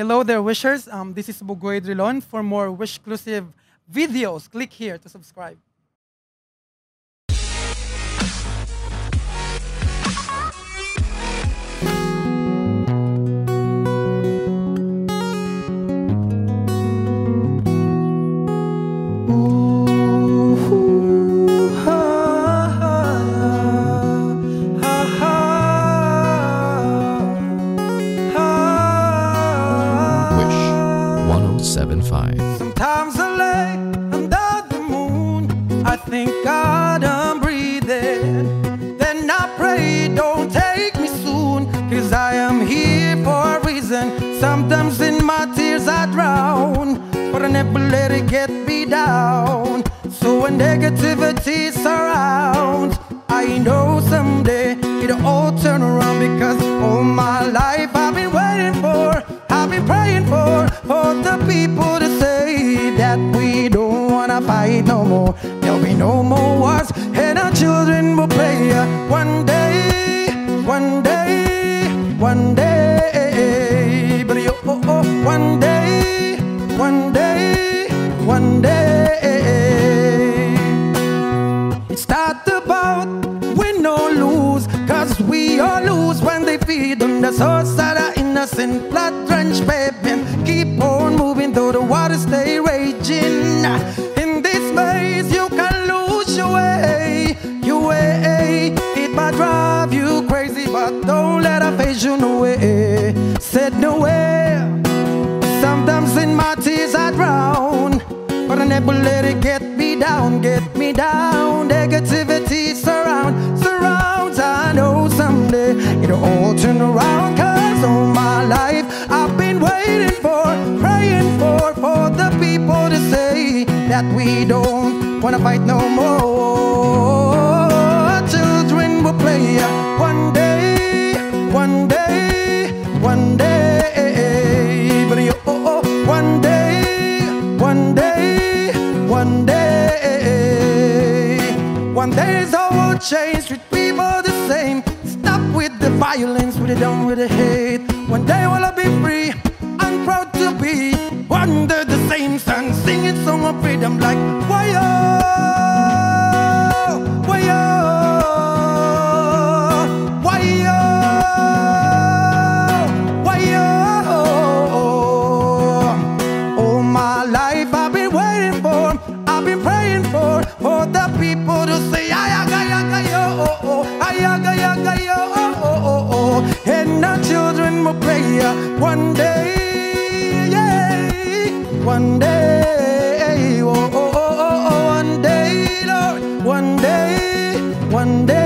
Hello there, wishers. Um, this is Bugoy Drilon. For more wish-exclusive videos, click here to subscribe. 1075. Sometimes I lay under the moon. I think God I'm breathing. Then I pray, don't take me soon. Cause I am here for a reason. Sometimes in my tears I drown. But I never let it get me down. So when negativity surrounds, I know someday it'll all turn around because no more. There'll be no more wars, and our children will play one day, one day, one day. But you, oh, oh, one day, one day, one day. It's not about win or lose, cause we all lose when they feed on the souls that are innocent, blood drenched baby. Keep on moving though the waters stay raging. Said nowhere. Sometimes in my tears I drown, but I never let it get me down, get me down. Negativity surround, surrounds. I know someday it'll all turn around. Cause all my life I've been waiting for, praying for, for the people to say that we don't wanna fight no more. One day is all will change, people the same. Stop with the violence, with it down with the hate. One day will I be free? I'm proud to be under the same sun, singing song of freedom like why will uh, one day, yeah, one day, oh oh oh oh, oh. One day, Lord, one day, one day.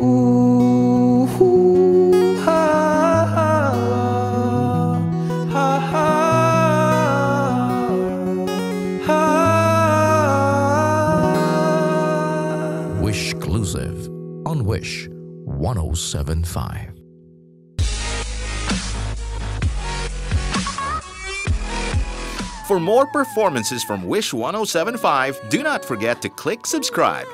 Ooh, ooh, ha, ha, ha, ha, ha. On Wish 1075. For more performances from Wish 1075, do not forget to click subscribe